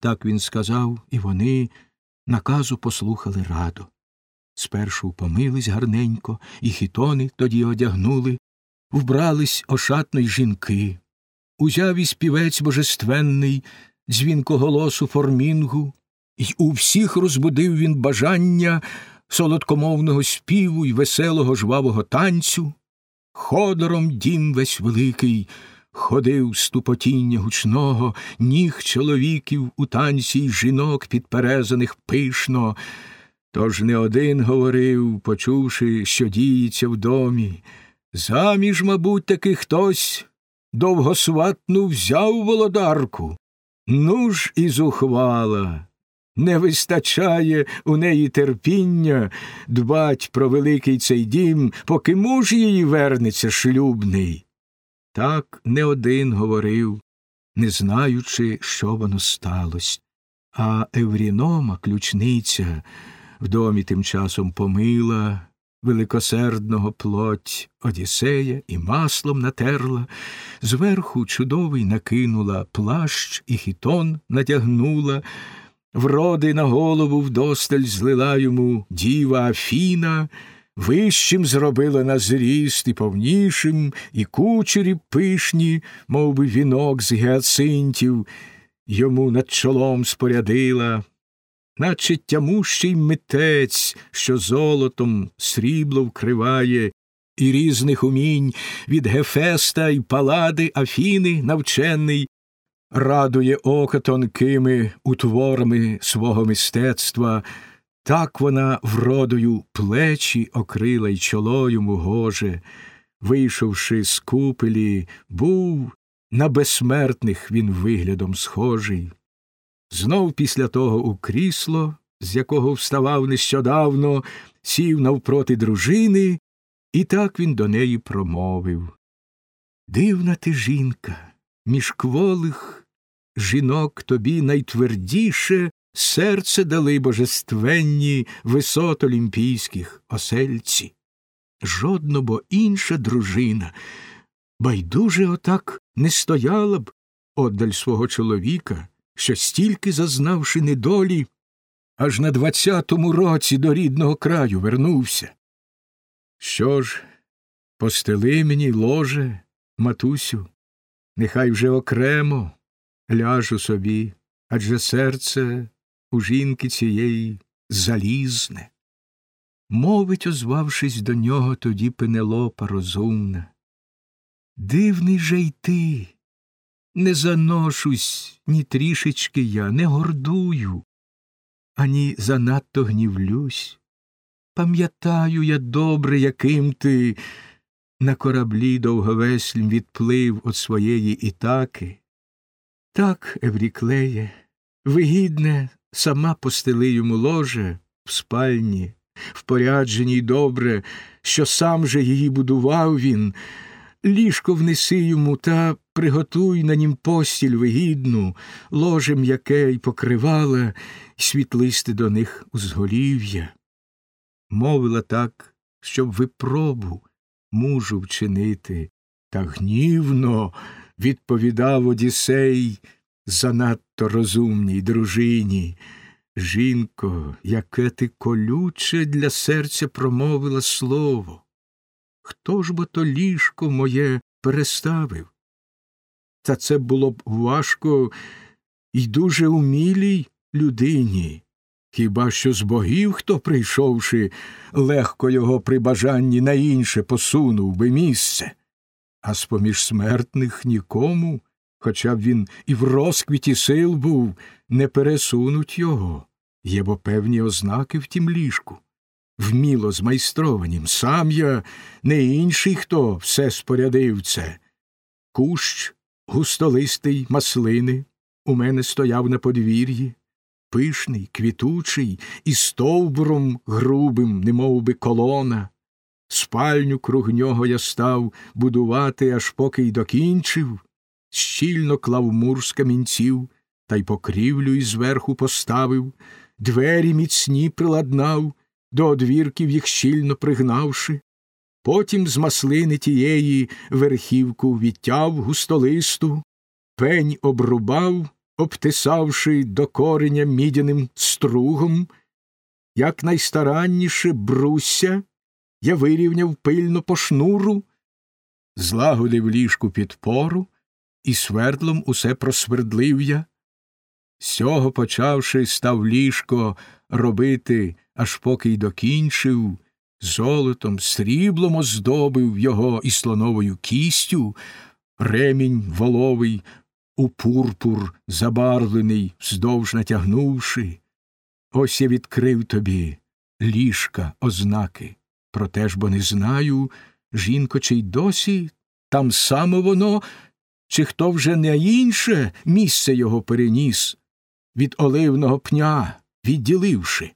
Так він сказав, і вони наказу послухали радо. Спершу помились гарненько, і хітони тоді одягнули, вбрались ошатно й жінки. Узяв і співець божественний, дзвінкоголосу формінгу, й у всіх розбудив він бажання солодкомовного співу й веселого жвавого танцю. Ходором дім весь великий ходив ступотіння гучного, ніг чоловіків у танці й жінок підперезаних пишно. Тож не один говорив, почувши, що діється в домі. Заміж, мабуть, таки хтось довгосватну взяв володарку. Ну ж і зухвала. Не вистачає у неї терпіння дбать про великий цей дім, поки муж її вернеться шлюбний. Так не один говорив, не знаючи, що воно сталося. А Еврінома, ключниця, в домі тим часом помила, великосердного плоть Одіссея і маслом натерла, зверху чудовий накинула плащ і хітон натягнула, вроди на голову вдосталь злила йому діва Афіна, вищим зробила на зріст і повнішим, і кучері пишні, мов би вінок з гіацинтів, йому над чолом спорядила, наче тямущий митець, що золотом срібло вкриває, і різних умінь від Гефеста й палади Афіни навчений, радує око тонкими утворами свого мистецтва, так вона вродою плечі окрила й чоло йому гоже, вийшовши з купелі, був на безсмертних він виглядом схожий. Знов після того у крісло, з якого вставав нещодавно, сів навпроти дружини, і так він до неї промовив Дивна ти жінка, між кволих жінок тобі найтвердіше серце дали божественні висот олімпійських осельці. Жодно бо інша дружина байдуже отак не стояла б оддаль свого чоловіка, що стільки зазнавши недолі, аж на двадцятому році до рідного краю вернувся. Що ж, постели мені ложе, матусю, нехай вже окремо ляжу собі, адже серце у жінки цієї залізне. Мовить, озвавшись до нього тоді Пенелопа розумна. Дивний же й ти, не заношусь ні трішечки я, не гордую, ані занадто гнівлюсь. Пам'ятаю я добре, яким ти на кораблі довговеслім відплив від своєї Ітаки. Так, Евріклеє, вигідне, сама постели йому ложе в спальні, впорядженій добре, що сам же її будував він, ліжко внеси йому та приготуй на нім постіль вигідну, ложе м'яке й покривала, й світлисте до них узголів'я. Мовила так, щоб випробу мужу вчинити, та гнівно відповідав Одіссей занадто розумній дружині. Жінко, яке ти колюче для серця промовила слово. Хто ж бо то ліжко моє переставив? Та це було б важко і дуже умілій людині. Хіба що з богів, хто, прийшовши, легко його при бажанні на інше посунув би місце, а з поміж смертних нікому, хоча б він і в розквіті сил був, не пересунуть його, є бо певні ознаки в тім ліжку. Вміло змайстрованім, сам я, не інший хто все спорядив це. Кущ густолистий маслини у мене стояв на подвір'ї, пишний, квітучий, і стовбуром грубим, немов би колона. Спальню круг нього я став будувати, аж поки й докінчив, щільно клав мур з камінців, та й покрівлю й зверху поставив, двері міцні приладнав, до одвірків їх щільно пригнавши. Потім з маслини тієї верхівку відтяв густолисту, пень обрубав, обтисавши до кореня мідяним стругом, як найстаранніше бруся, я вирівняв пильно по шнуру, злагодив ліжку підпору, і свердлом усе просвердлив я. Сього почавши, став ліжко робити, аж поки й докінчив, золотом, сріблом оздобив його і слоновою кістю, ремінь воловий у пурпур забарвлений, вздовж натягнувши. Ось я відкрив тобі ліжка ознаки. Проте ж бо не знаю, жінко, чи й досі там саме воно, чи хто вже не інше місце його переніс, від оливного пня відділивши.